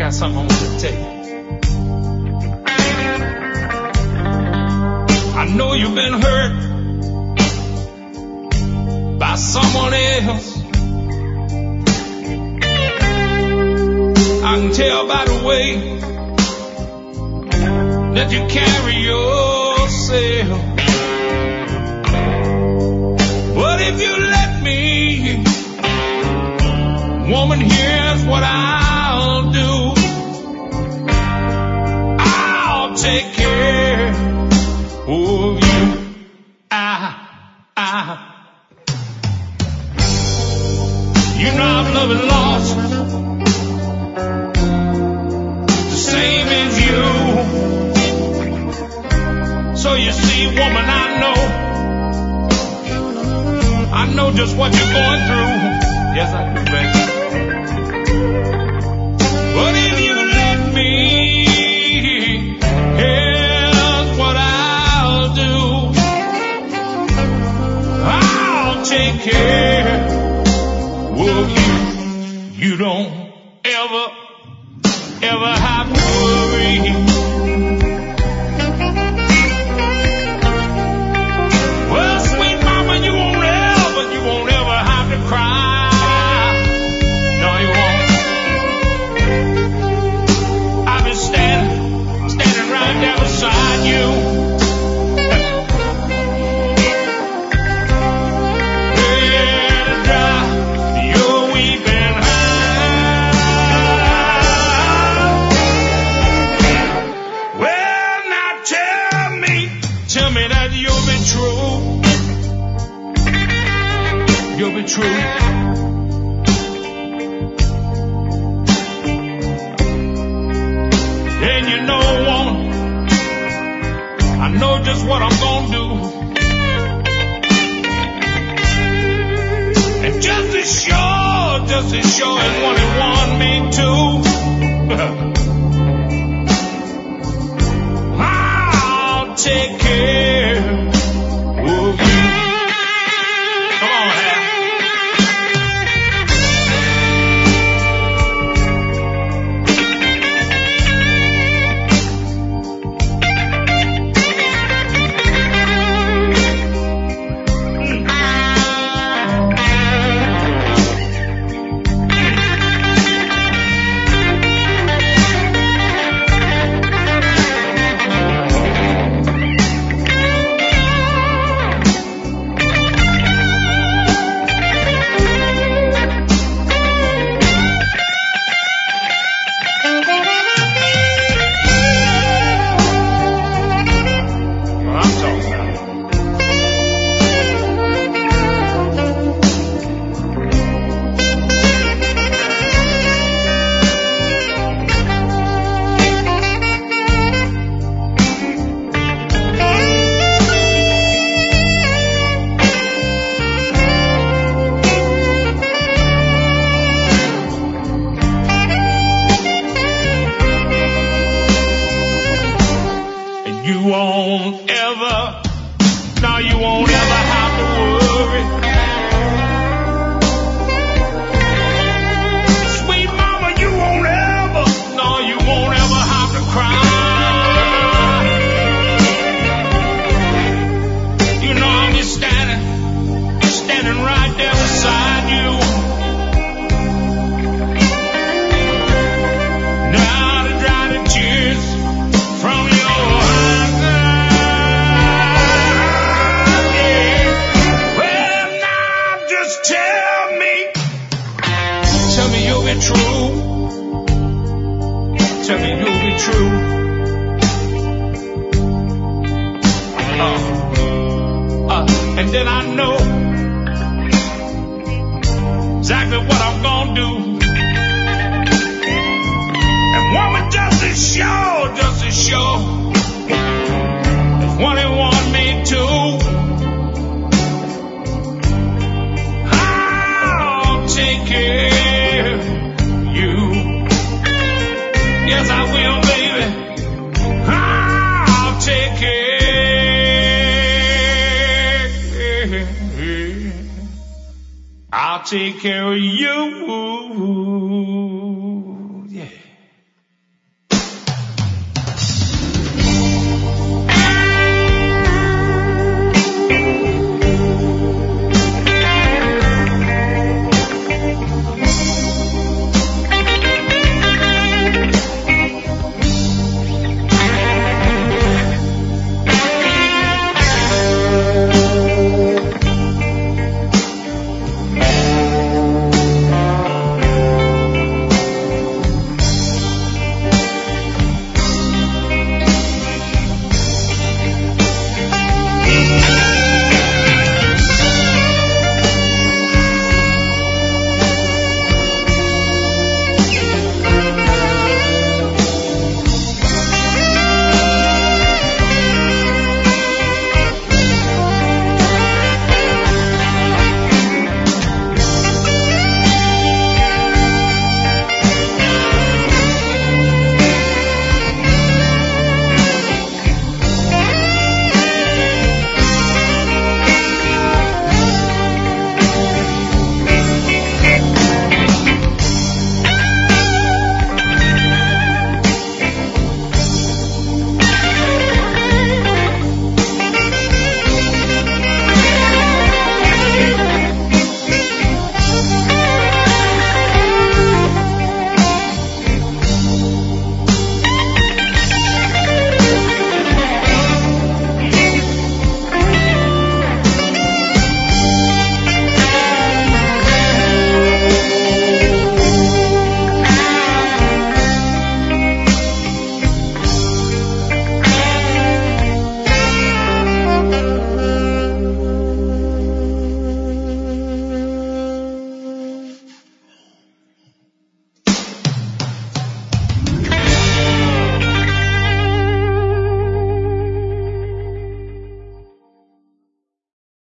got something I want to tell you. I know you've been hurt by someone else. I can tell by the way that you carry yourself. But if you let me, woman, here's what I'll take care of you. Ah, ah. I, I, you know I'm loving lost. The same as you. So you see, woman, I know. I know just what you're going through. Yes, I do, baby. But if Take care of you. You don't ever, ever have tell me that you'll be true. You'll be true. And you know, woman, I know just what I'm gonna do. And just as sure, just as sure as one and one made two. I'll take care and then I know exactly what I'm gonna do. And woman, just as sure, just as sure as one I'll take care of you.